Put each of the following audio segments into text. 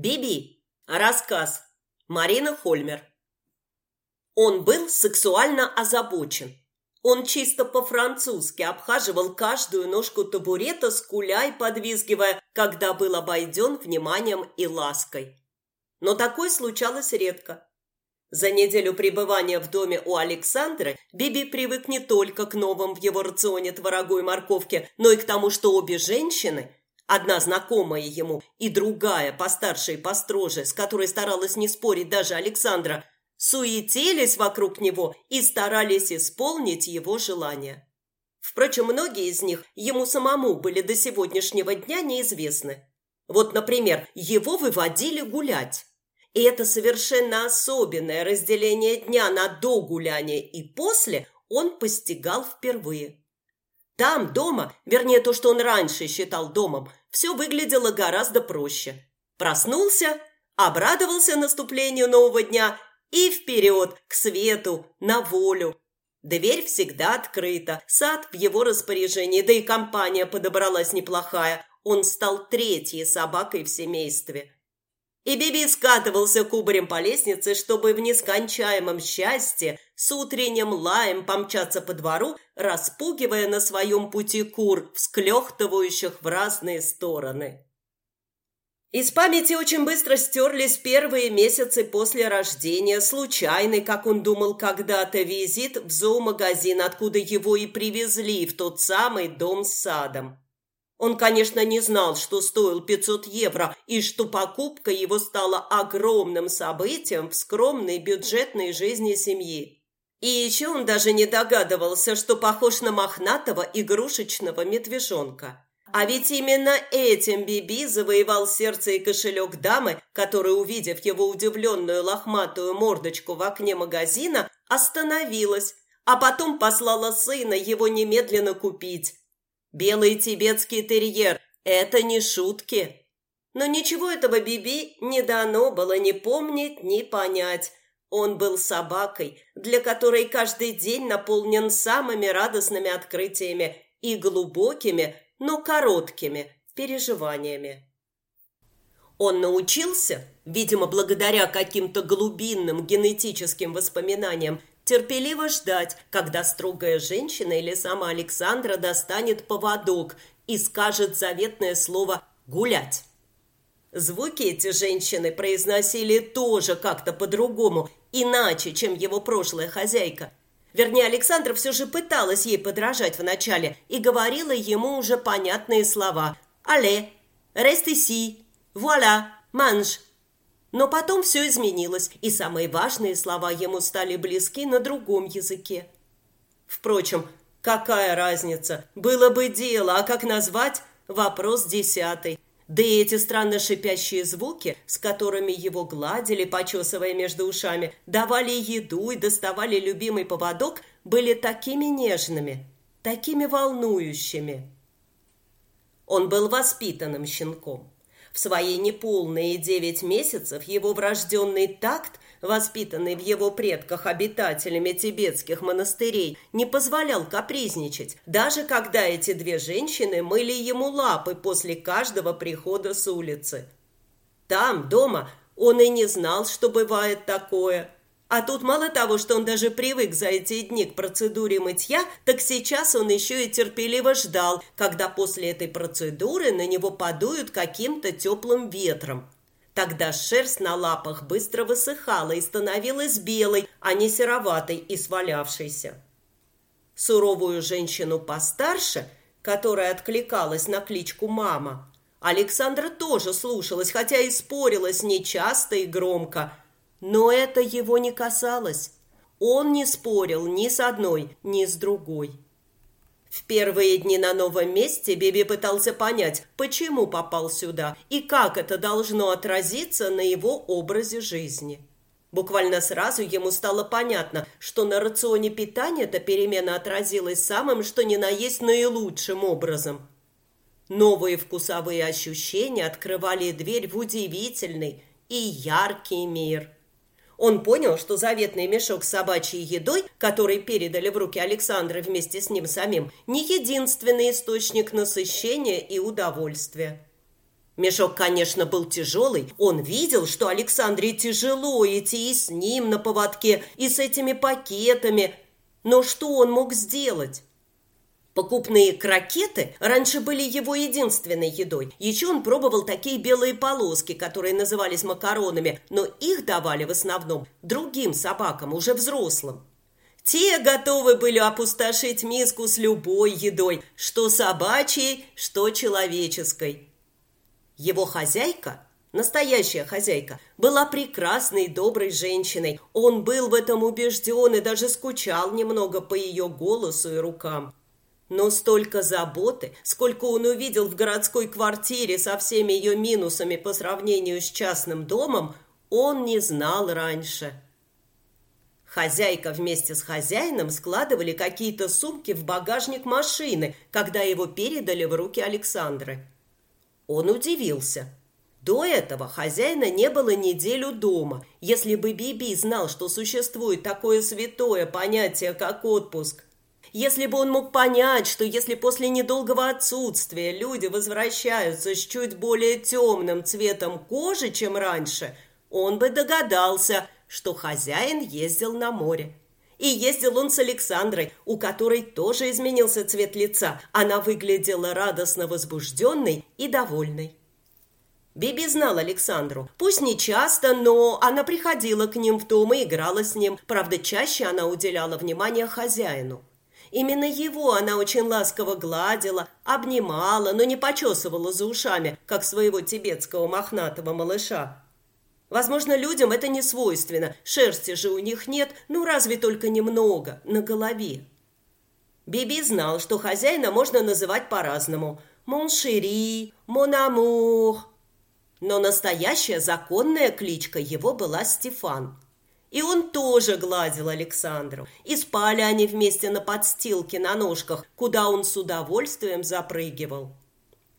Биби. Рассказ. Марина Хольмер. Он был сексуально озабочен. Он чисто по-французски обхаживал каждую ножку табурета, скуля и подвизгивая, когда был обойден вниманием и лаской. Но такое случалось редко. За неделю пребывания в доме у Александры Биби привык не только к новым в его рационе творогу и морковке, но и к тому, что обе женщины – Одна знакомая ему и другая, постарше и построже, с которой старалась не спорить даже Александра, суетились вокруг него и старались исполнить его желания. Впрочем, многие из них ему самому были до сегодняшнего дня неизвестны. Вот, например, его выводили гулять. И это совершенно особенное разделение дня на до гуляния и после он постигал впервые. Там, дома, вернее, то, что он раньше считал домом, все выглядело гораздо проще. Проснулся, обрадовался наступлению нового дня и вперед, к свету, на волю. Дверь всегда открыта, сад в его распоряжении, да и компания подобралась неплохая. Он стал третьей собакой в семействе. И Биби скатывался кубарем по лестнице, чтобы в нескончаемом счастье с утренним лаем помчаться по двору, распугивая на своем пути кур, всклёхтывающих в разные стороны. Из памяти очень быстро стерлись первые месяцы после рождения, случайный, как он думал когда-то, визит в зоомагазин, откуда его и привезли в тот самый дом с садом. Он, конечно, не знал, что стоил 500 евро и что покупка его стала огромным событием в скромной бюджетной жизни семьи. И еще он даже не догадывался, что похож на мохнатого игрушечного медвежонка. А ведь именно этим Биби завоевал сердце и кошелек дамы, которая, увидев его удивленную лохматую мордочку в окне магазина, остановилась, а потом послала сына его немедленно купить. Белый тибетский терьер – это не шутки. Но ничего этого Биби не дано было ни помнить, ни понять. Он был собакой, для которой каждый день наполнен самыми радостными открытиями и глубокими, но короткими переживаниями. Он научился, видимо, благодаря каким-то глубинным генетическим воспоминаниям, терпеливо ждать, когда строгая женщина или сама Александра достанет поводок и скажет заветное слово «гулять». Звуки эти женщины произносили тоже как-то по-другому, иначе, чем его прошлая хозяйка. Вернее, Александра все же пыталась ей подражать вначале и говорила ему уже понятные слова «Але», «Рестеси», «Вуаля», «Манж», но потом все изменилось, и самые важные слова ему стали близки на другом языке. Впрочем, какая разница? Было бы дело, а как назвать? Вопрос десятый. Да и эти странно шипящие звуки, с которыми его гладили, почесывая между ушами, давали еду и доставали любимый поводок, были такими нежными, такими волнующими. Он был воспитанным щенком. В свои неполные девять месяцев его врожденный такт, воспитанный в его предках обитателями тибетских монастырей, не позволял капризничать, даже когда эти две женщины мыли ему лапы после каждого прихода с улицы. Там, дома, он и не знал, что бывает такое – а тут мало того, что он даже привык за эти дни к процедуре мытья, так сейчас он еще и терпеливо ждал, когда после этой процедуры на него подуют каким-то теплым ветром. Тогда шерсть на лапах быстро высыхала и становилась белой, а не сероватой и свалявшейся. Суровую женщину постарше, которая откликалась на кличку «мама», Александра тоже слушалась, хотя и спорила с ней часто и громко – но это его не касалось. Он не спорил ни с одной, ни с другой. В первые дни на новом месте Биби пытался понять, почему попал сюда и как это должно отразиться на его образе жизни. Буквально сразу ему стало понятно, что на рационе питания эта перемена отразилась самым, что ни на есть наилучшим образом. Новые вкусовые ощущения открывали дверь в удивительный и яркий мир – он понял, что заветный мешок с собачьей едой, который передали в руки Александра вместе с ним самим, не единственный источник насыщения и удовольствия. Мешок, конечно, был тяжелый. Он видел, что Александре тяжело идти и с ним на поводке, и с этими пакетами. Но что он мог сделать? Покупные крокеты раньше были его единственной едой. Еще он пробовал такие белые полоски, которые назывались макаронами, но их давали в основном другим собакам, уже взрослым. Те готовы были опустошить миску с любой едой, что собачьей, что человеческой. Его хозяйка, настоящая хозяйка, была прекрасной доброй женщиной. Он был в этом убежден и даже скучал немного по ее голосу и рукам. Но столько заботы, сколько он увидел в городской квартире со всеми ее минусами по сравнению с частным домом, он не знал раньше. Хозяйка вместе с хозяином складывали какие-то сумки в багажник машины, когда его передали в руки Александры. Он удивился. До этого хозяина не было неделю дома. Если бы Биби знал, что существует такое святое понятие, как отпуск, если бы он мог понять, что если после недолгого отсутствия люди возвращаются с чуть более темным цветом кожи, чем раньше, он бы догадался, что хозяин ездил на море. И ездил он с Александрой, у которой тоже изменился цвет лица. Она выглядела радостно возбужденной и довольной. Биби знал Александру. Пусть не часто, но она приходила к ним в дом и играла с ним. Правда, чаще она уделяла внимание хозяину. Именно его она очень ласково гладила, обнимала, но не почесывала за ушами, как своего тибетского мохнатого малыша. Возможно, людям это не свойственно, шерсти же у них нет, ну разве только немного, на голове. Биби знал, что хозяина можно называть по-разному. Mon chéri, mon amour. Но настоящая законная кличка его была Стефан. И он тоже гладил Александру. И спали они вместе на подстилке на ножках, куда он с удовольствием запрыгивал.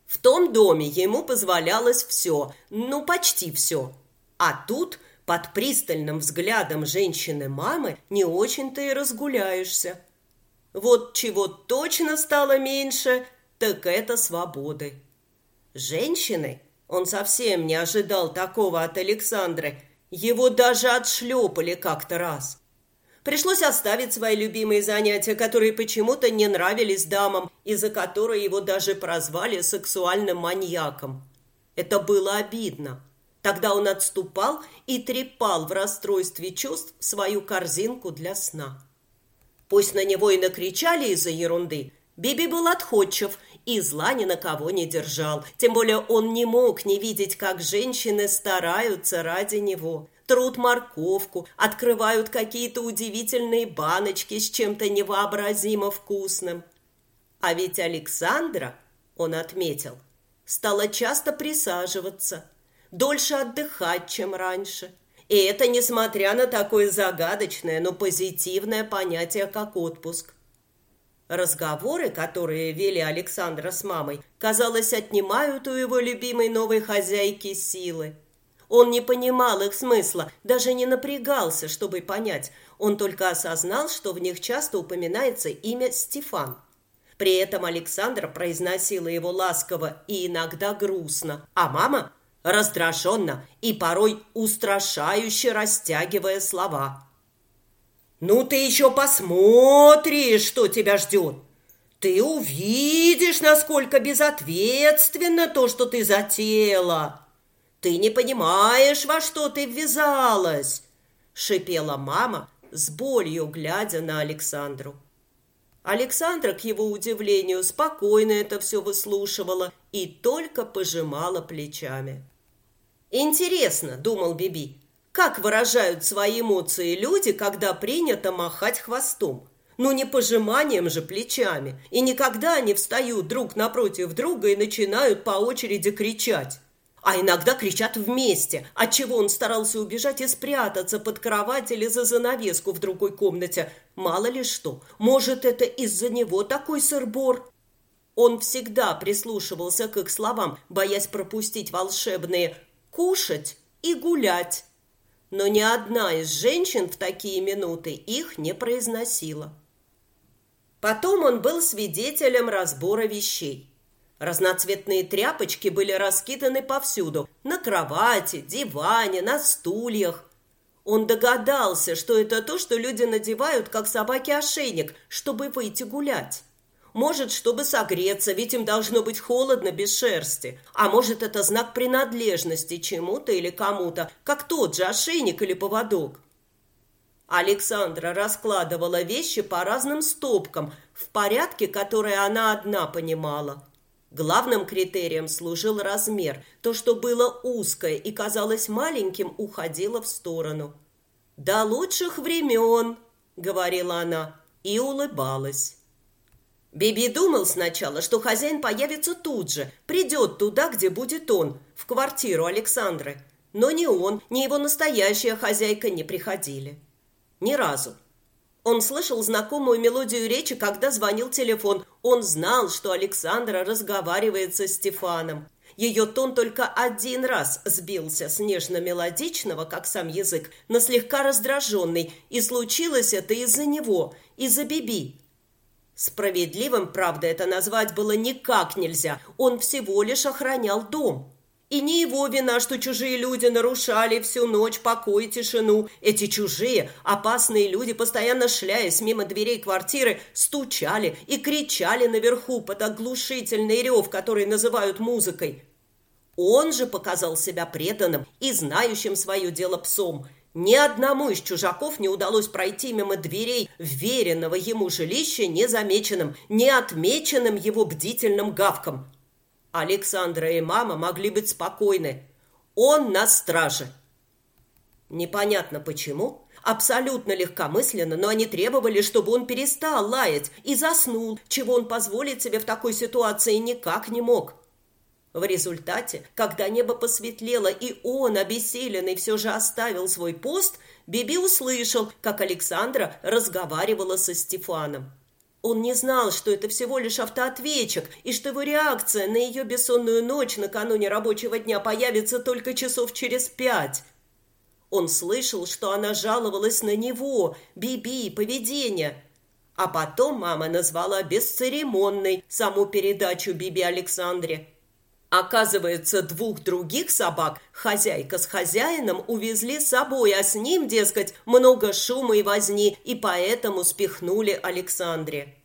В том доме ему позволялось все, ну почти все. А тут под пристальным взглядом женщины-мамы не очень-то и разгуляешься. Вот чего точно стало меньше, так это свободы. Женщины, он совсем не ожидал такого от Александры, его даже отшлепали как-то раз. Пришлось оставить свои любимые занятия, которые почему-то не нравились дамам, из-за которой его даже прозвали сексуальным маньяком. Это было обидно. Тогда он отступал и трепал в расстройстве чувств свою корзинку для сна. Пусть на него и накричали из-за ерунды, Биби был отходчив и зла ни на кого не держал. Тем более он не мог не видеть, как женщины стараются ради него. Трут морковку, открывают какие-то удивительные баночки с чем-то невообразимо вкусным. А ведь Александра, он отметил, стала часто присаживаться – дольше отдыхать, чем раньше. И это несмотря на такое загадочное, но позитивное понятие, как отпуск. Разговоры, которые вели Александра с мамой, казалось, отнимают у его любимой новой хозяйки силы. Он не понимал их смысла, даже не напрягался, чтобы понять. Он только осознал, что в них часто упоминается имя Стефан. При этом Александра произносила его ласково и иногда грустно, а мама раздраженно и порой устрашающе растягивая слова. «Ну ты еще посмотришь, что тебя ждет. Ты увидишь, насколько безответственно то, что ты затеяла. Ты не понимаешь, во что ты ввязалась», — шипела мама, с болью глядя на Александру. Александра, к его удивлению, спокойно это все выслушивала и только пожимала плечами. «Интересно», — думал Биби, — «как выражают свои эмоции люди, когда принято махать хвостом? Ну не пожиманием же плечами, и никогда они встают друг напротив друга и начинают по очереди кричать». А иногда кричат вместе, отчего он старался убежать и спрятаться под кровать или за занавеску в другой комнате. Мало ли что, может, это из-за него такой сырбор. Он всегда прислушивался к их словам, боясь пропустить волшебные «кушать» и «гулять». Но ни одна из женщин в такие минуты их не произносила. Потом он был свидетелем разбора вещей. Разноцветные тряпочки были раскиданы повсюду – на кровати, диване, на стульях. Он догадался, что это то, что люди надевают, как собаки ошейник, чтобы выйти гулять. Может, чтобы согреться, ведь им должно быть холодно без шерсти. А может, это знак принадлежности чему-то или кому-то, как тот же ошейник или поводок. Александра раскладывала вещи по разным стопкам, в порядке, который она одна понимала. Главным критерием служил размер. То, что было узкое и казалось маленьким, уходило в сторону. «До лучших времен», — говорила она, и улыбалась. Биби думал сначала, что хозяин появится тут же, придет туда, где будет он, в квартиру Александры. Но ни он, ни его настоящая хозяйка не приходили. Ни разу. Он слышал знакомую мелодию речи, когда звонил телефон. Он знал, что Александра разговаривает со Стефаном. Ее тон только один раз сбился с нежно-мелодичного, как сам язык, на слегка раздраженный, и случилось это из-за него, из-за Биби, Справедливым, правда, это назвать было никак нельзя. Он всего лишь охранял дом. И не его вина, что чужие люди нарушали всю ночь покой и тишину. Эти чужие, опасные люди, постоянно шляясь мимо дверей квартиры, стучали и кричали наверху под оглушительный рев, который называют музыкой. Он же показал себя преданным и знающим свое дело псом – ни одному из чужаков не удалось пройти мимо дверей веренного ему жилища незамеченным, не отмеченным его бдительным гавком. Александра и мама могли быть спокойны. Он на страже. Непонятно почему, абсолютно легкомысленно, но они требовали, чтобы он перестал лаять и заснул, чего он позволить себе в такой ситуации никак не мог. В результате, когда небо посветлело и он, обессиленный, все же оставил свой пост, Биби услышал, как Александра разговаривала со Стефаном. Он не знал, что это всего лишь автоответчик, и что его реакция на ее бессонную ночь накануне рабочего дня появится только часов через пять. Он слышал, что она жаловалась на него, Биби, поведение. А потом мама назвала бесцеремонной саму передачу Биби Александре. Оказывается, двух других собак хозяйка с хозяином увезли с собой, а с ним, дескать, много шума и возни, и поэтому спихнули Александре.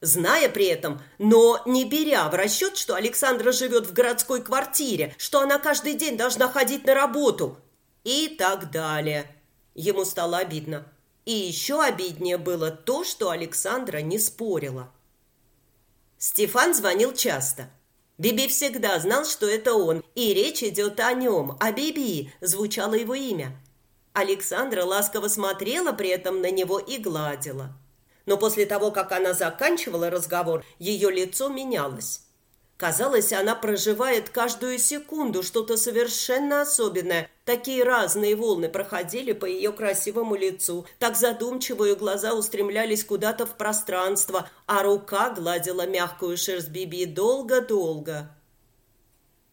Зная при этом, но не беря в расчет, что Александра живет в городской квартире, что она каждый день должна ходить на работу и так далее. Ему стало обидно. И еще обиднее было то, что Александра не спорила. Стефан звонил часто – Биби всегда знал, что это он, и речь идет о нем, о Биби, звучало его имя. Александра ласково смотрела при этом на него и гладила. Но после того, как она заканчивала разговор, ее лицо менялось. Казалось, она проживает каждую секунду что-то совершенно особенное. Такие разные волны проходили по ее красивому лицу. Так задумчиво ее глаза устремлялись куда-то в пространство, а рука гладила мягкую шерсть Биби долго-долго.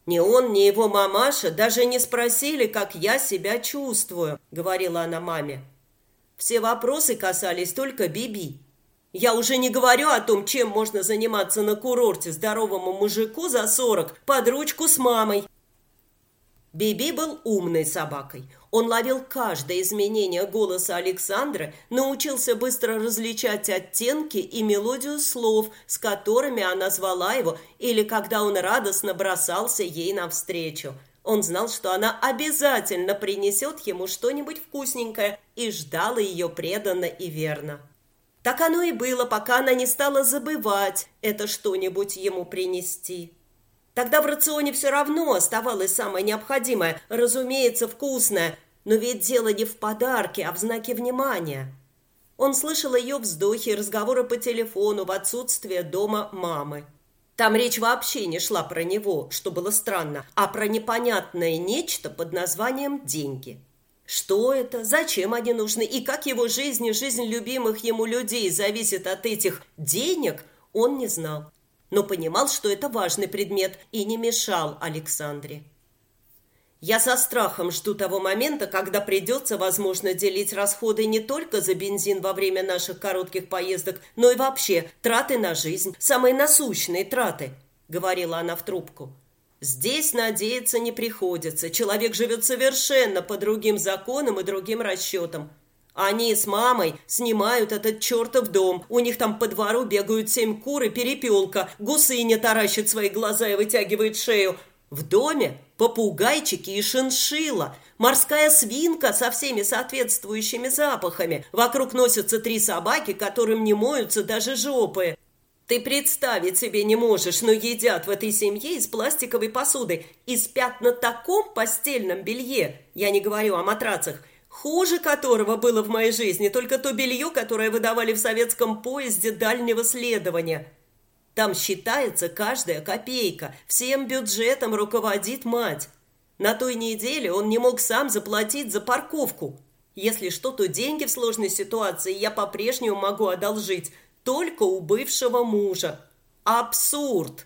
«Ни он, ни его мамаша даже не спросили, как я себя чувствую», — говорила она маме. «Все вопросы касались только Биби». Я уже не говорю о том, чем можно заниматься на курорте здоровому мужику за сорок под ручку с мамой. Биби был умной собакой. Он ловил каждое изменение голоса Александра, научился быстро различать оттенки и мелодию слов, с которыми она звала его, или когда он радостно бросался ей навстречу. Он знал, что она обязательно принесет ему что-нибудь вкусненькое и ждал ее преданно и верно. Так оно и было, пока она не стала забывать это что-нибудь ему принести. Тогда в рационе все равно оставалось самое необходимое, разумеется, вкусное, но ведь дело не в подарке, а в знаке внимания. Он слышал ее вздохи и разговоры по телефону в отсутствие дома мамы. Там речь вообще не шла про него, что было странно, а про непонятное нечто под названием «деньги». Что это, зачем они нужны и как его жизнь и жизнь любимых ему людей зависит от этих денег, он не знал. Но понимал, что это важный предмет и не мешал Александре. Я со страхом жду того момента, когда придется, возможно, делить расходы не только за бензин во время наших коротких поездок, но и вообще траты на жизнь, самые насущные траты. — говорила она в трубку. «Здесь надеяться не приходится. Человек живет совершенно по другим законам и другим расчетам. Они с мамой снимают этот чертов дом. У них там по двору бегают семь кур и перепелка. Гусыня таращит свои глаза и вытягивает шею. В доме попугайчики и шиншила. Морская свинка со всеми соответствующими запахами. Вокруг носятся три собаки, которым не моются даже жопы. Ты представить себе не можешь, но едят в этой семье из пластиковой посуды и спят на таком постельном белье, я не говорю о матрацах, хуже которого было в моей жизни только то белье, которое выдавали в советском поезде дальнего следования. Там считается каждая копейка, всем бюджетом руководит мать. На той неделе он не мог сам заплатить за парковку. Если что, то деньги в сложной ситуации я по-прежнему могу одолжить – только у бывшего мужа. Абсурд!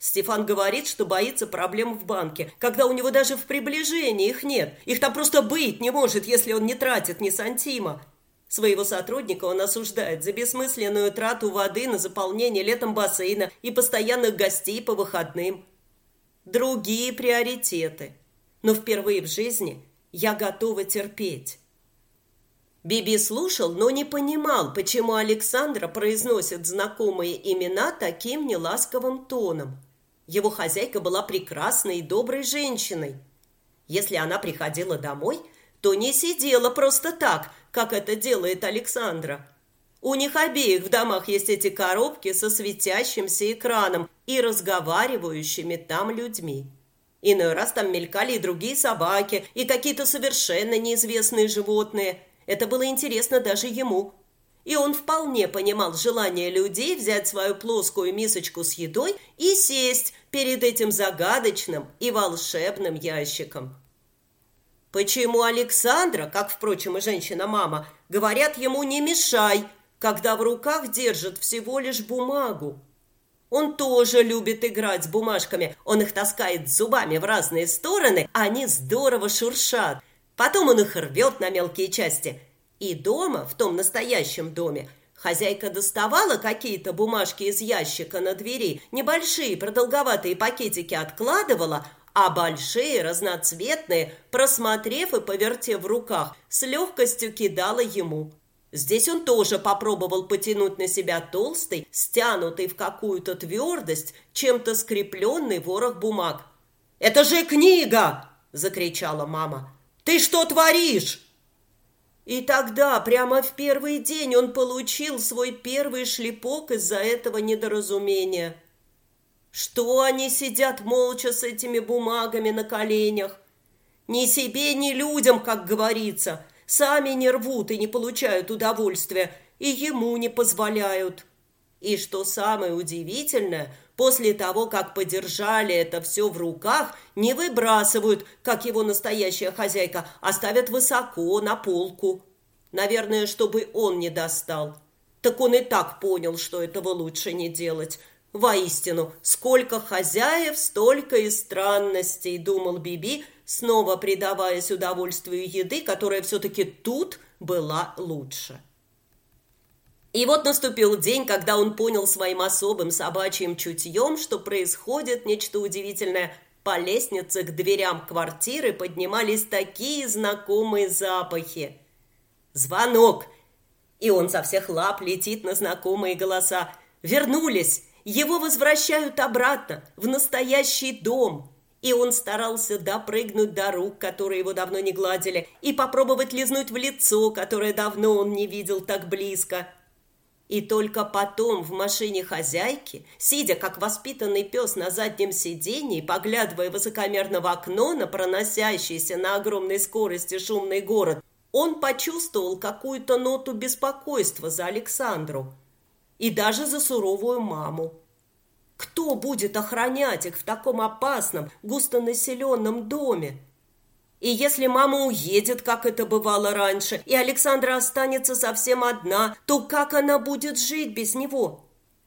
Стефан говорит, что боится проблем в банке, когда у него даже в приближении их нет. Их там просто быть не может, если он не тратит ни сантима. Своего сотрудника он осуждает за бессмысленную трату воды на заполнение летом бассейна и постоянных гостей по выходным. Другие приоритеты. Но впервые в жизни я готова терпеть. Биби слушал, но не понимал, почему Александра произносит знакомые имена таким неласковым тоном. Его хозяйка была прекрасной и доброй женщиной. Если она приходила домой, то не сидела просто так, как это делает Александра. У них обеих в домах есть эти коробки со светящимся экраном и разговаривающими там людьми. Иной раз там мелькали и другие собаки, и какие-то совершенно неизвестные животные – это было интересно даже ему. И он вполне понимал желание людей взять свою плоскую мисочку с едой и сесть перед этим загадочным и волшебным ящиком. Почему Александра, как, впрочем, и женщина-мама, говорят ему «не мешай», когда в руках держит всего лишь бумагу? Он тоже любит играть с бумажками. Он их таскает зубами в разные стороны, они здорово шуршат. Потом он их рвет на мелкие части. И дома, в том настоящем доме, хозяйка доставала какие-то бумажки из ящика на двери, небольшие продолговатые пакетики откладывала, а большие, разноцветные, просмотрев и повертев в руках, с легкостью кидала ему. Здесь он тоже попробовал потянуть на себя толстый, стянутый в какую-то твердость, чем-то скрепленный ворох бумаг. «Это же книга!» – закричала мама. Ты что творишь?» И тогда, прямо в первый день, он получил свой первый шлепок из-за этого недоразумения. Что они сидят молча с этими бумагами на коленях? Ни себе, ни людям, как говорится. Сами не рвут и не получают удовольствия, и ему не позволяют. И что самое удивительное – После того, как подержали это все в руках, не выбрасывают, как его настоящая хозяйка, а ставят высоко на полку. Наверное, чтобы он не достал. Так он и так понял, что этого лучше не делать. Воистину, сколько хозяев, столько и странностей, думал Биби, снова предаваясь удовольствию еды, которая все-таки тут была лучше. И вот наступил день, когда он понял своим особым собачьим чутьем, что происходит нечто удивительное. По лестнице к дверям квартиры поднимались такие знакомые запахи. Звонок! И он со всех лап летит на знакомые голоса. Вернулись! Его возвращают обратно, в настоящий дом. И он старался допрыгнуть до рук, которые его давно не гладили, и попробовать лизнуть в лицо, которое давно он не видел так близко – и только потом в машине хозяйки, сидя как воспитанный пес на заднем сиденье, поглядывая высокомерно в окно на проносящийся на огромной скорости шумный город, он почувствовал какую-то ноту беспокойства за Александру и даже за суровую маму. Кто будет охранять их в таком опасном, густонаселенном доме? И если мама уедет, как это бывало раньше, и Александра останется совсем одна, то как она будет жить без него?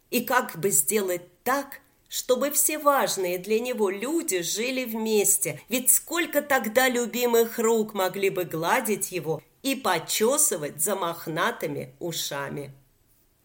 И как бы сделать так, чтобы все важные для него люди жили вместе? Ведь сколько тогда любимых рук могли бы гладить его и почесывать за мохнатыми ушами?